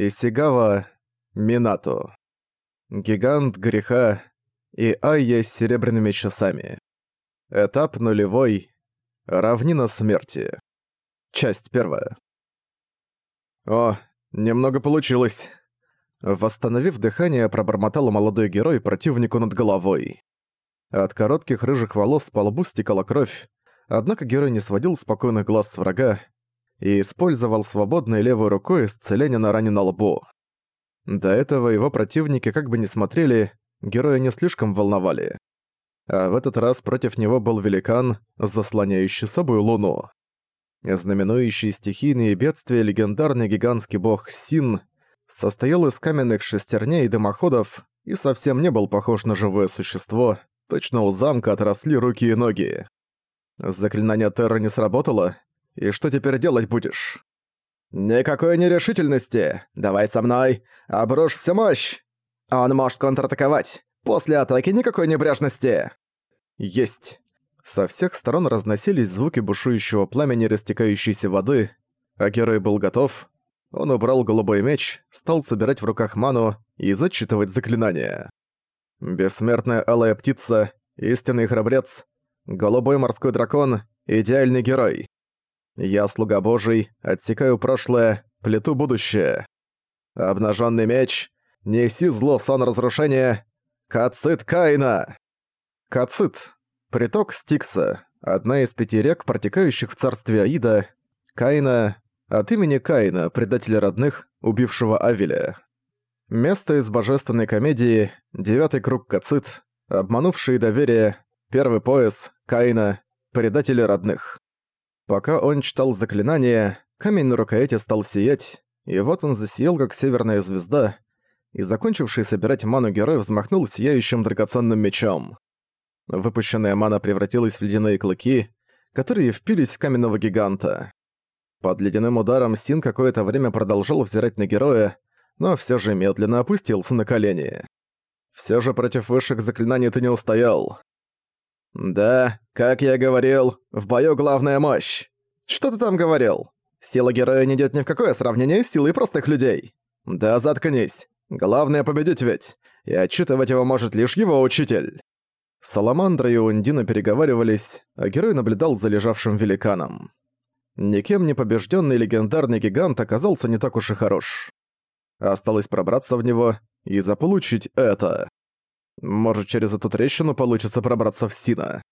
Исигава Минато. Гигант греха и Айя с серебряными часами. Этап нулевой. Равнина смерти. Часть первая. О, немного получилось. Восстановив дыхание, пробормотал молодой герой противнику над головой. От коротких рыжих волос по лбу стекала кровь, однако герой не сводил спокойных глаз с врага и использовал свободной левой рукой исцеление на ране на лбу. До этого его противники как бы не смотрели, героя не слишком волновали. А в этот раз против него был великан, заслоняющий собой луну. Знаменующий стихийные бедствия легендарный гигантский бог Син состоял из каменных шестерней и дымоходов и совсем не был похож на живое существо, точно у замка отросли руки и ноги. Заклинание Терра не сработало, и что теперь делать будешь? «Никакой нерешительности! Давай со мной! Обрушь всю мощь! Он может контратаковать! После атаки никакой небрежности!» «Есть!» Со всех сторон разносились звуки бушующего пламени растекающейся воды, а герой был готов. Он убрал голубой меч, стал собирать в руках ману и зачитывать заклинания. Бессмертная алая птица, истинный храбрец, голубой морской дракон, идеальный герой. Я слуга божий, отсекаю прошлое, плету будущее. Обнаженный меч, неси зло сон разрушения, Кацит Каина! Кацит — приток Стикса, одна из пяти рек, протекающих в царстве Аида, Каина — от имени Каина, предателя родных, убившего Авеля. Место из божественной комедии, девятый круг Кацит, обманувшие доверие, первый пояс, Каина, предатели родных. Пока он читал заклинание, камень на рукояти стал сиять, и вот он засиял, как северная звезда, и закончивший собирать ману герой взмахнул сияющим драгоценным мечом. Выпущенная мана превратилась в ледяные клыки, которые впились в каменного гиганта. Под ледяным ударом Син какое-то время продолжал взирать на героя, но все же медленно опустился на колени. Все же против высших заклинаний ты не устоял. Да, как я говорил, в бою главная мощь. Что ты там говорил? Сила героя не идет ни в какое сравнение с силой простых людей. Да заткнись. Главное победить ведь, и отчитывать его может лишь его учитель. Саламандра и Ундина переговаривались, а герой наблюдал за лежавшим великаном. Никем не побежденный легендарный гигант оказался не так уж и хорош. Осталось пробраться в него и заполучить это. Может, через эту трещину получится пробраться в Сина.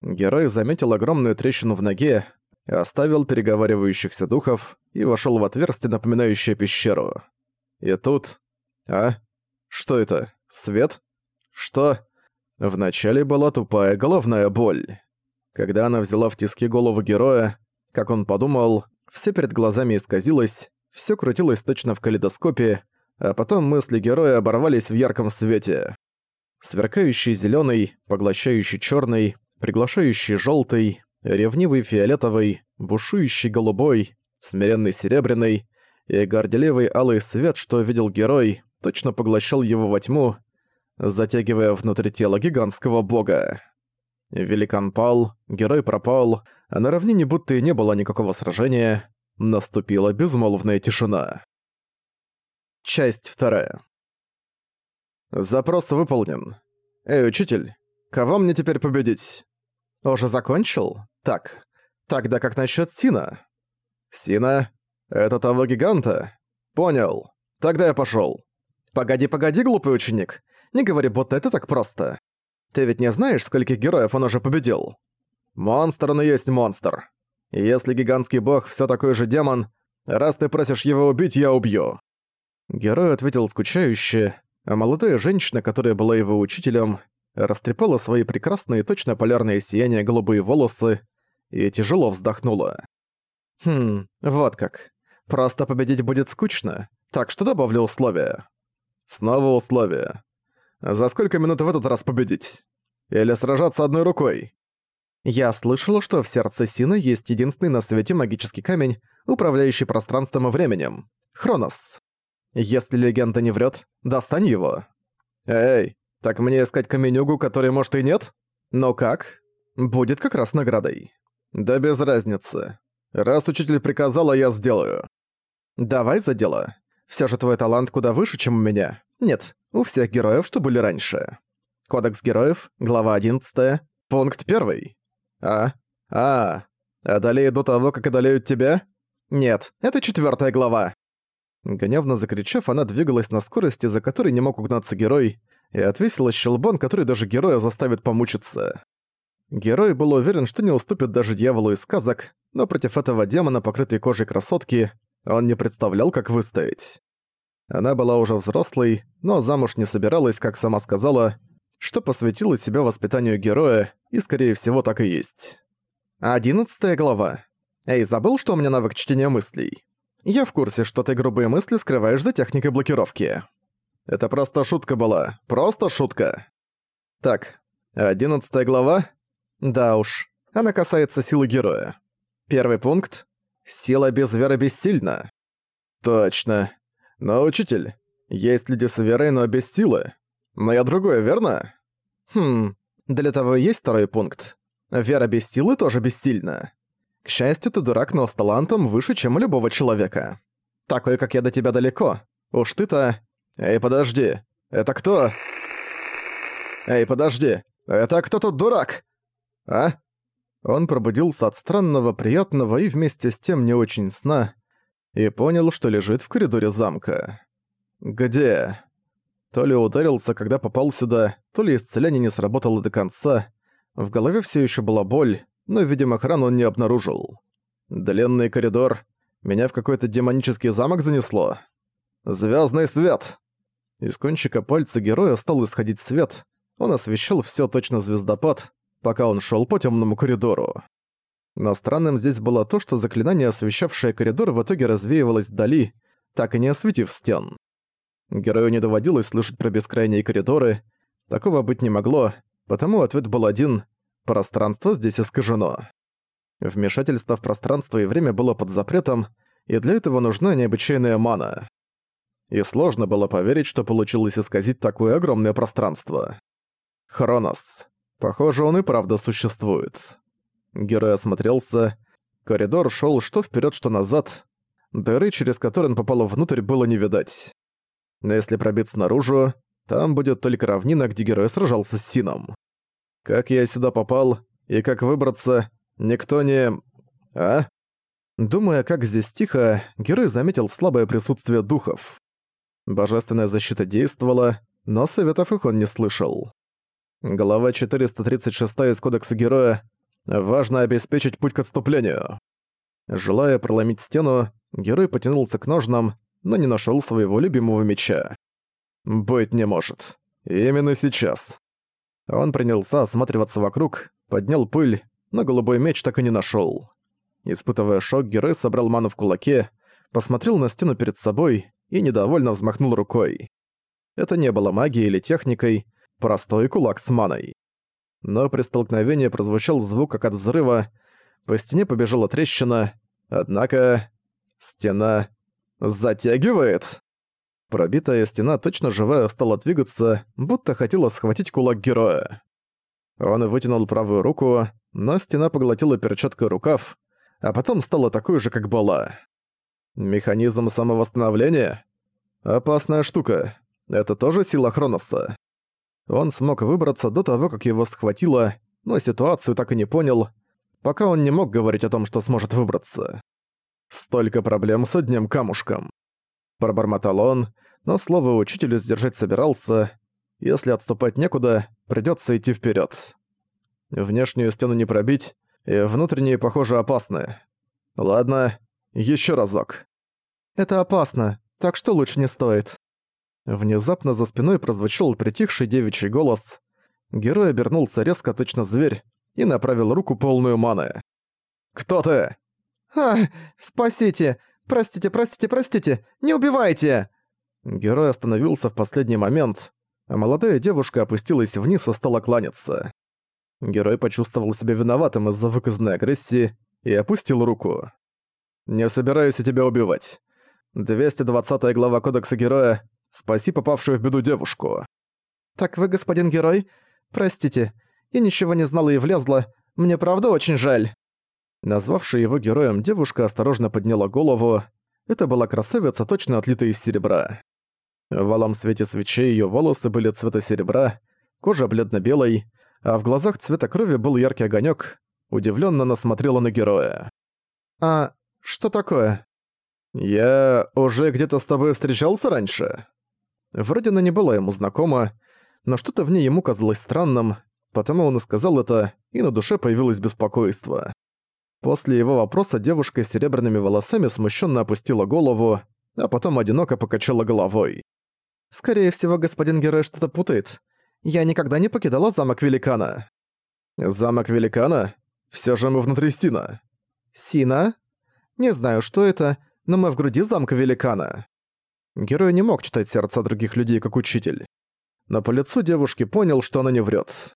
Герой заметил огромную трещину в ноге, оставил переговаривающихся духов и вошел в отверстие, напоминающее пещеру. И тут а? Что это? Свет? Что? Вначале была тупая головная боль. Когда она взяла в тиски голову героя, как он подумал, все перед глазами исказилось, все крутилось точно в калейдоскопе, а потом мысли героя оборвались в ярком свете. Сверкающий зеленый, поглощающий черный, приглашающий желтый, ревнивый фиолетовый, бушующий голубой, смиренный серебряный и горделивый алый свет, что видел герой, точно поглощал его во тьму, затягивая внутрь тела гигантского бога. Великан пал, герой пропал, а на равнине будто и не было никакого сражения, наступила безмолвная тишина. Часть вторая. Запрос выполнен. Эй, учитель, кого мне теперь победить? Уже закончил? Так. Тогда как насчет Сина? Сина? Это того гиганта? Понял. Тогда я пошел. «Погоди, погоди, глупый ученик. Не говори, будто это так просто. Ты ведь не знаешь, скольких героев он уже победил? Монстр он и есть монстр. Если гигантский бог все такой же демон, раз ты просишь его убить, я убью». Герой ответил скучающе, молодая женщина, которая была его учителем, растрепала свои прекрасные точно полярные сияния голубые волосы и тяжело вздохнула. «Хм, вот как. Просто победить будет скучно, так что добавлю условия. Снова условия. За сколько минут в этот раз победить? Или сражаться одной рукой? Я слышала, что в сердце Сина есть единственный на свете магический камень, управляющий пространством и временем. Хронос. Если легенда не врет, достань его. Эй, так мне искать каменюгу, которой может и нет? Но как? Будет как раз наградой. Да без разницы. Раз учитель приказал, а я сделаю. Давай за дело. Все же твой талант куда выше, чем у меня. Нет, у всех героев, что были раньше. Кодекс героев, глава 11, пункт 1. А? А, одолеют до того, как одолеют тебя? Нет, это четвертая глава. Гневно закричав, она двигалась на скорости, за которой не мог угнаться герой, и отвесила щелбон, который даже героя заставит помучиться. Герой был уверен, что не уступит даже дьяволу из сказок, но против этого демона, покрытой кожей красотки, он не представлял, как выстоять. Она была уже взрослой, но замуж не собиралась, как сама сказала, что посвятила себя воспитанию героя, и, скорее всего, так и есть. Одиннадцатая глава. Эй, забыл, что у меня навык чтения мыслей? Я в курсе, что ты грубые мысли скрываешь за техникой блокировки. Это просто шутка была. Просто шутка. Так, одиннадцатая глава? Да уж, она касается силы героя. Первый пункт. Сила без веры бессильна. Точно. Но, учитель, есть люди с верой, но без силы. Но я другое, верно? Хм, для того есть второй пункт. Вера без силы тоже бессильна. К счастью, ты дурак, но с талантом выше, чем у любого человека. Такой, как я, до тебя далеко. Уж ты-то... Эй, подожди. Это кто? Эй, подожди. Это кто тут дурак? А? Он пробудился от странного, приятного и вместе с тем не очень сна и понял, что лежит в коридоре замка. Где? То ли ударился, когда попал сюда, то ли исцеление не сработало до конца. В голове все еще была боль, но, видимо, охрану он не обнаружил. Длинный коридор. Меня в какой-то демонический замок занесло. Звездный свет! Из кончика пальца героя стал исходить свет. Он освещал все точно звездопад, пока он шел по темному коридору. Но странным здесь было то, что заклинание, освещавшее коридор, в итоге развеивалось вдали, так и не осветив стен. Герою не доводилось слышать про бескрайние коридоры, такого быть не могло, потому ответ был один – пространство здесь искажено. Вмешательство в пространство и время было под запретом, и для этого нужна необычайная мана. И сложно было поверить, что получилось исказить такое огромное пространство. Хронос. Похоже, он и правда существует. Герой осмотрелся. Коридор шел что вперед, что назад. Дыры, через которые он попал внутрь, было не видать. Но если пробиться наружу, там будет только равнина, где герой сражался с Сином. Как я сюда попал и как выбраться, никто не... А? Думая, как здесь тихо, герой заметил слабое присутствие духов. Божественная защита действовала, но советов их он не слышал. Глава 436 из Кодекса Героя «Важно обеспечить путь к отступлению». Желая проломить стену, герой потянулся к ножнам, но не нашел своего любимого меча. «Быть не может. Именно сейчас». Он принялся осматриваться вокруг, поднял пыль, но голубой меч так и не нашел. Испытывая шок, герой собрал ману в кулаке, посмотрел на стену перед собой и недовольно взмахнул рукой. Это не было магией или техникой, Простой кулак с маной. Но при столкновении прозвучал звук, как от взрыва, по стене побежала трещина, однако... Стена... затягивает. Пробитая стена, точно живая, стала двигаться, будто хотела схватить кулак героя. Он вытянул правую руку, но стена поглотила перчаткой рукав, а потом стала такой же, как была. Механизм самовосстановления? Опасная штука. Это тоже сила Хроноса. Он смог выбраться до того, как его схватило, но ситуацию так и не понял, пока он не мог говорить о том, что сможет выбраться. Столько проблем с одним камушком. Пробормотал он, но слово учителю сдержать собирался. Если отступать некуда, придётся идти вперёд. Внешнюю стену не пробить, и внутренние, похоже, опасны. Ладно, ещё разок. Это опасно, так что лучше не стоит. Внезапно за спиной прозвучал притихший девичий голос. Герой обернулся резко, точно зверь, и направил руку полную маны. «Кто ты?» «А, спасите! Простите, простите, простите! Не убивайте!» Герой остановился в последний момент, а молодая девушка опустилась вниз и стала кланяться. Герой почувствовал себя виноватым из-за выказанной агрессии и опустил руку. «Не собираюсь я тебя убивать. 220 глава Кодекса Героя Спаси попавшую в беду девушку». «Так вы, господин герой? Простите, я ничего не знала и влезла. Мне правда очень жаль». Назвавшая его героем девушка осторожно подняла голову. Это была красавица, точно отлитая из серебра. В валом свете свечей её волосы были цвета серебра, кожа бледно-белой, а в глазах цвета крови был яркий огонёк. Удивлённо она смотрела на героя. «А что такое?» «Я уже где-то с тобой встречался раньше?» Вроде она не была ему знакома, но что-то в ней ему казалось странным, потому он и сказал это, и на душе появилось беспокойство. После его вопроса девушка с серебряными волосами смущенно опустила голову, а потом одиноко покачала головой. «Скорее всего, господин герой что-то путает. Я никогда не покидала замок Великана». «Замок Великана? Все же мы внутри Сина». «Сина? Не знаю, что это, но мы в груди замка Великана». Герой не мог читать сердца других людей как учитель. Но по лицу девушки понял, что она не врет.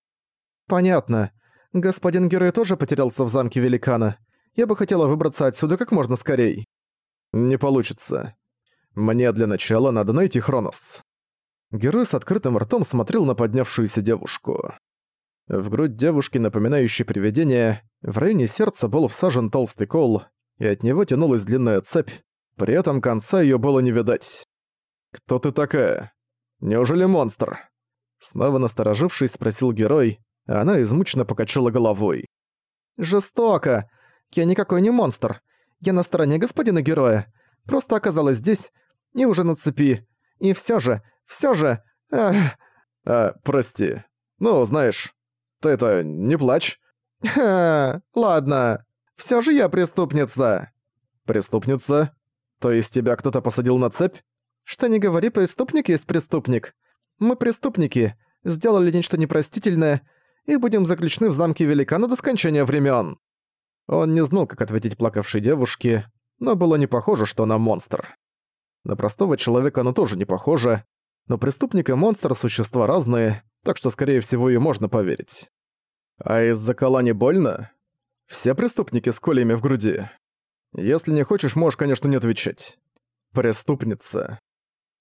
«Понятно. Господин герой тоже потерялся в замке Великана. Я бы хотела выбраться отсюда как можно скорей». «Не получится. Мне для начала надо найти Хронос». Герой с открытым ртом смотрел на поднявшуюся девушку. В грудь девушки, напоминающей привидение, в районе сердца был всажен толстый кол, и от него тянулась длинная цепь, при этом конца её было не видать. «Кто ты такая? Неужели монстр?» Снова насторожившись, спросил герой, она измученно покачала головой. «Жестоко! Я никакой не монстр. Я на стороне господина героя. Просто оказалась здесь и уже на цепи. И всё же, всё же... Ах... А, прости. Ну, знаешь, ты это, не плачь. Ха, ладно. Всё же я преступница. Преступница? То есть тебя кто-то посадил на цепь? Что не говори, преступник есть преступник. Мы преступники, сделали нечто непростительное и будем заключены в замке великана до скончания времен. Он не знал, как ответить плакавшей девушке, но было не похоже, что она монстр. На простого человека она тоже не похожа, но преступник и монстр – существа разные, так что, скорее всего, и можно поверить. А из-за кола не больно? Все преступники с колями в груди. Если не хочешь, можешь, конечно, не отвечать. Преступница.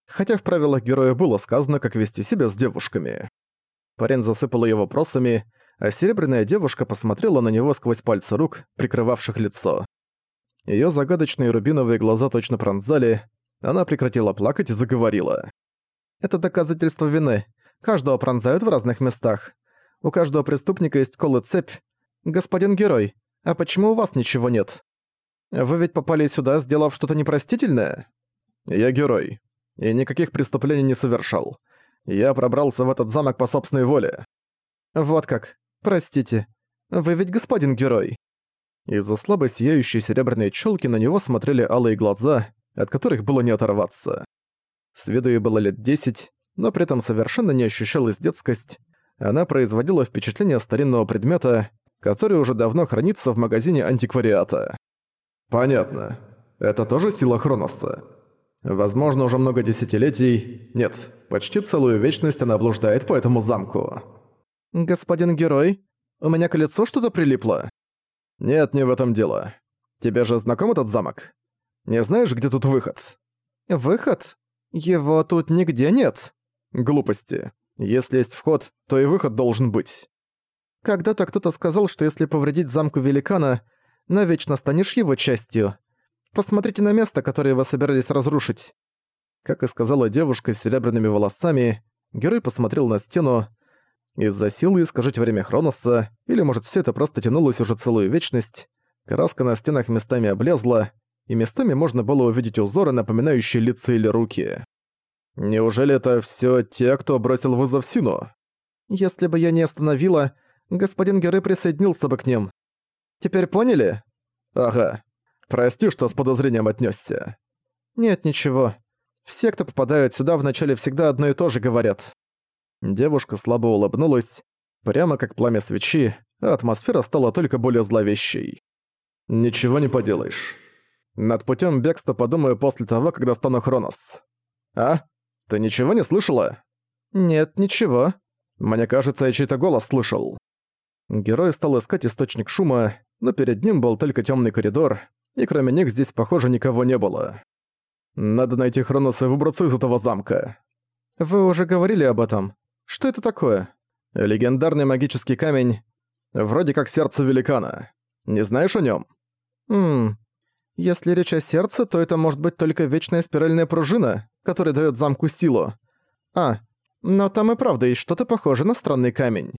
Хотя в правилах героя было сказано, как вести себя с девушками. Парень засыпал ее вопросами, а серебряная девушка посмотрела на него сквозь пальцы рук, прикрывавших лицо. Её загадочные рубиновые глаза точно пронзали, она прекратила плакать и заговорила. «Это доказательство вины. Каждого пронзают в разных местах. У каждого преступника есть кол и цепь. Господин герой, а почему у вас ничего нет? Вы ведь попали сюда, сделав что-то непростительное? Я герой. И никаких преступлений не совершал. Я пробрался в этот замок по собственной воле. Вот как. Простите. Вы ведь господин герой. Из-за слабо сияющей серебряной челки на него смотрели алые глаза, от которых было не оторваться. С виду ей было лет десять, но при этом совершенно не ощущалась детскость. Она производила впечатление старинного предмета, который уже давно хранится в магазине антиквариата. Понятно. Это тоже сила Хроноса. Возможно, уже много десятилетий... Нет, почти целую вечность она блуждает по этому замку. «Господин герой, у меня к лицу что-то прилипло?» «Нет, не в этом дело. Тебе же знаком этот замок? Не знаешь, где тут выход?» «Выход? Его тут нигде нет». «Глупости. Если есть вход, то и выход должен быть». Когда-то кто-то сказал, что если повредить замку великана, навечно станешь его частью. Посмотрите на место, которое вы собирались разрушить». Как и сказала девушка с серебряными волосами, герой посмотрел на стену. Из-за силы искажить время Хроноса, или может все это просто тянулось уже целую вечность, краска на стенах местами облезла, и местами можно было увидеть узоры, напоминающие лица или руки. Неужели это все те, кто бросил вызов Сину? Если бы я не остановила, господин Герой присоединился бы к ним. Теперь поняли? Ага. Прости, что с подозрением отнесся. Нет, ничего. Все, кто попадают сюда, вначале всегда одно и то же говорят. Девушка слабо улыбнулась, прямо как пламя свечи, а атмосфера стала только более зловещей. Ничего не поделаешь. Над путем бегства подумаю после того, когда стану Хронос. А? Ты ничего не слышала? Нет, ничего. Мне кажется, я чей-то голос слышал. Герой стал искать источник шума, но перед ним был только темный коридор, и кроме них здесь, похоже, никого не было. Надо найти Хроноса и выбраться из этого замка. Вы уже говорили об этом. Что это такое? Легендарный магический камень, вроде как сердце великана. Не знаешь о нем? Хм. Если речь о сердце, то это может быть только вечная спиральная пружина, которая даёт замку силу. А, но там и правда есть что-то похожее на странный камень.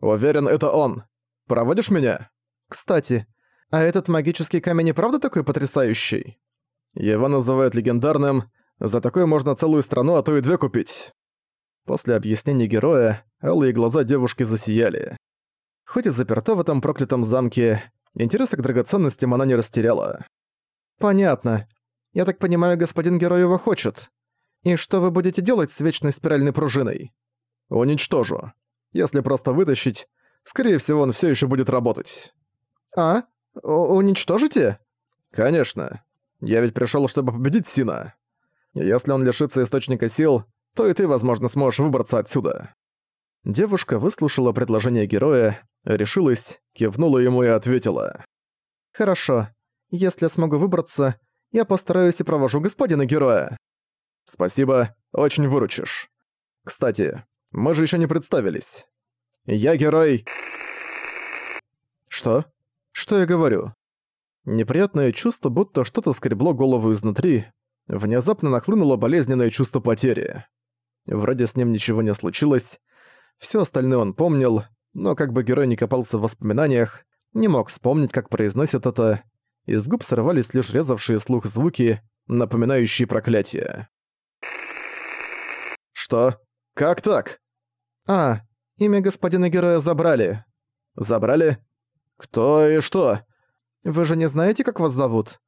Уверен, это он. Проводишь меня? Кстати, а этот магический камень и правда такой потрясающий? Его называют легендарным, за такое можно целую страну, а то и две купить. После объяснений героя, алые глаза девушки засияли. Хоть и заперта в этом проклятом замке, интереса к драгоценностям она не растеряла. «Понятно. Я так понимаю, господин герой его хочет. И что вы будете делать с вечной спиральной пружиной?» «Уничтожу. Если просто вытащить, скорее всего, он все еще будет работать». «А? Уничтожите?» «Конечно. Я ведь пришел, чтобы победить Сина. Если он лишится источника сил, то и ты, возможно, сможешь выбраться отсюда». Девушка выслушала предложение героя, решилась, кивнула ему и ответила. «Хорошо. Если я смогу выбраться, я постараюсь и провожу господина героя». «Спасибо, очень выручишь. Кстати, мы же еще не представились. Я герой...» «Что? Что я говорю?» Неприятное чувство, будто что-то скребло голову изнутри. Внезапно нахлынуло болезненное чувство потери. Вроде с ним ничего не случилось. Все остальное он помнил, но как бы герой не копался в воспоминаниях, не мог вспомнить, как произносит это. Из губ сорвались лишь резавшие слух звуки, напоминающие проклятие. «Что? Как так?» «А, имя господина героя забрали». «Забрали? Кто и что?» Вы же не знаете, как вас зовут?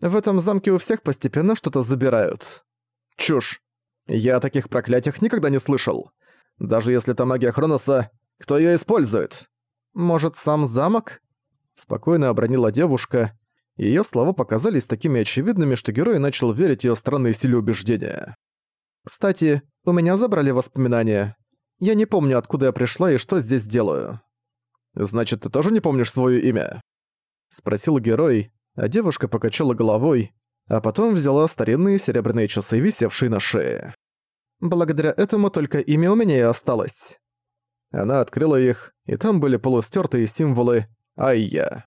В этом замке у всех постепенно что-то забирают. Чушь. Я о таких проклятиях никогда не слышал. Даже если это магия Хроноса, кто её использует? Может, сам замок? Спокойно обронила девушка. Её слова показались такими очевидными, что герой начал верить её странной силе убеждения. Кстати, у меня забрали воспоминания. Я не помню, откуда я пришла и что здесь делаю. Значит, ты тоже не помнишь своё имя? — спросил герой, а девушка покачала головой, а потом взяла старинные серебряные часы, висевшие на шее. «Благодаря этому только имя у меня и осталось». Она открыла их, и там были полустертые символы «Айя».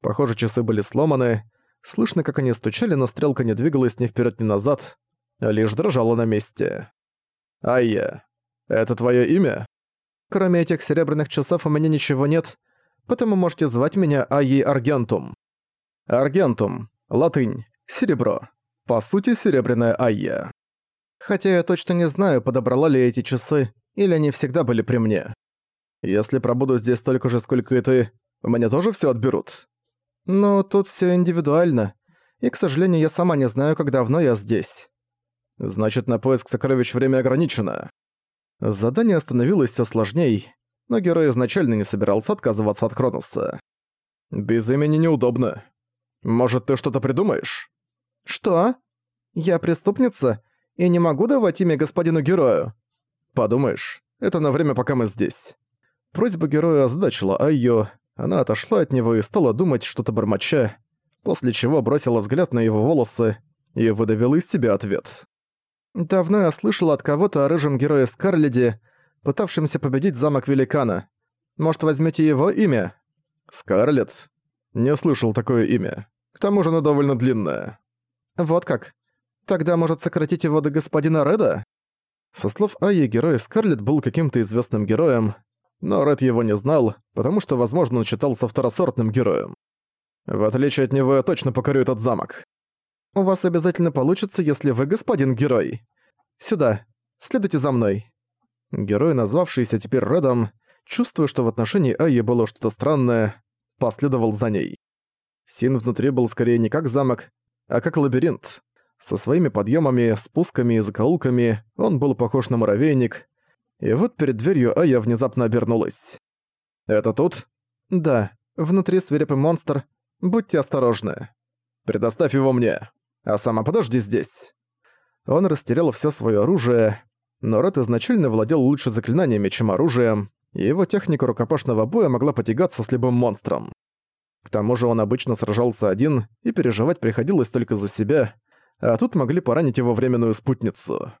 Похоже, часы были сломаны, слышно, как они стучали, но стрелка не двигалась ни вперед, ни назад, а лишь дрожала на месте. «Айя, это твое имя?» Кроме этих серебряных часов у меня ничего нет, потому можете звать меня Аи Аргентум. Аргентум, латынь, серебро. По сути, серебряная Айя. Хотя я точно не знаю, подобрала ли эти часы, или они всегда были при мне. Если пробуду здесь столько же, сколько и ты, мне тоже все отберут. Но тут все индивидуально, и, к сожалению, я сама не знаю, как давно я здесь. Значит, на поиск сокровищ время ограничено. Задание становилось все сложней, но герой изначально не собирался отказываться от Кроноса. «Без имени неудобно. Может, ты что-то придумаешь?» «Что? Я преступница и не могу давать имя господину герою?» «Подумаешь, это на время, пока мы здесь». Просьба героя озадачила Айо, она отошла от него и стала думать что-то бормоча, после чего бросила взгляд на его волосы и выдавила из себя ответ. «Давно я слышала от кого-то о рыжем герое Скарледе, пытавшимся победить замок Великана. Может, возьмете его имя? Скарлетт? Не слышал такое имя. К тому же оно довольно длинное. Вот как. Тогда может сократить его до господина Реда? Со слов Аи, герой Скарлетт был каким-то известным героем, но Ред его не знал, потому что, возможно, он считался второсортным героем. В отличие от него, я точно покорю этот замок. У вас обязательно получится, если вы господин герой. Сюда. Следуйте за мной. Герой, назвавшийся теперь Редом, чувствуя, что в отношении Айи было что-то странное, последовал за ней. Син внутри был скорее не как замок, а как лабиринт. Со своими подъемами, спусками и закоулками он был похож на муравейник, и вот перед дверью Ая внезапно обернулась. «Это тут?» «Да, внутри свирепый монстр. Будьте осторожны. Предоставь его мне, а сама подожди здесь». Он растерял все свое оружие, но Ред изначально владел лучше заклинаниями, чем оружием, и его техника рукопашного боя могла потягаться с любым монстром. К тому же он обычно сражался один, и переживать приходилось только за себя, а тут могли поранить его временную спутницу.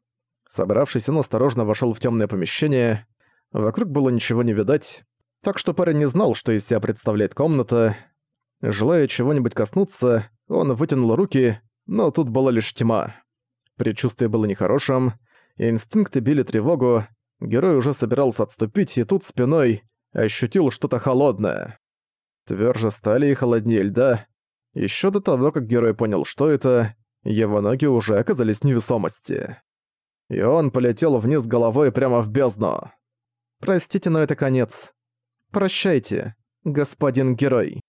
Собравшись, он осторожно вошел в темное помещение. Вокруг было ничего не видать, так что парень не знал, что из себя представляет комната. Желая чего-нибудь коснуться, он вытянул руки, но тут была лишь тьма. Предчувствие было нехорошим, инстинкты били тревогу, герой уже собирался отступить, и тут спиной ощутил что-то холодное. Тверже стали и холоднее льда. Еще до того, как герой понял, что это, его ноги уже оказались в невесомости. И он полетел вниз головой прямо в бездну. «Простите, но это конец. Прощайте, господин герой».